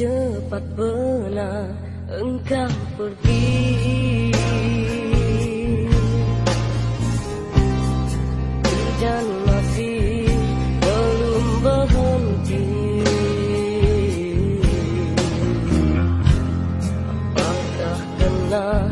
cepat benar engkau pergi Hujan masih belum berhenti Apakah kena.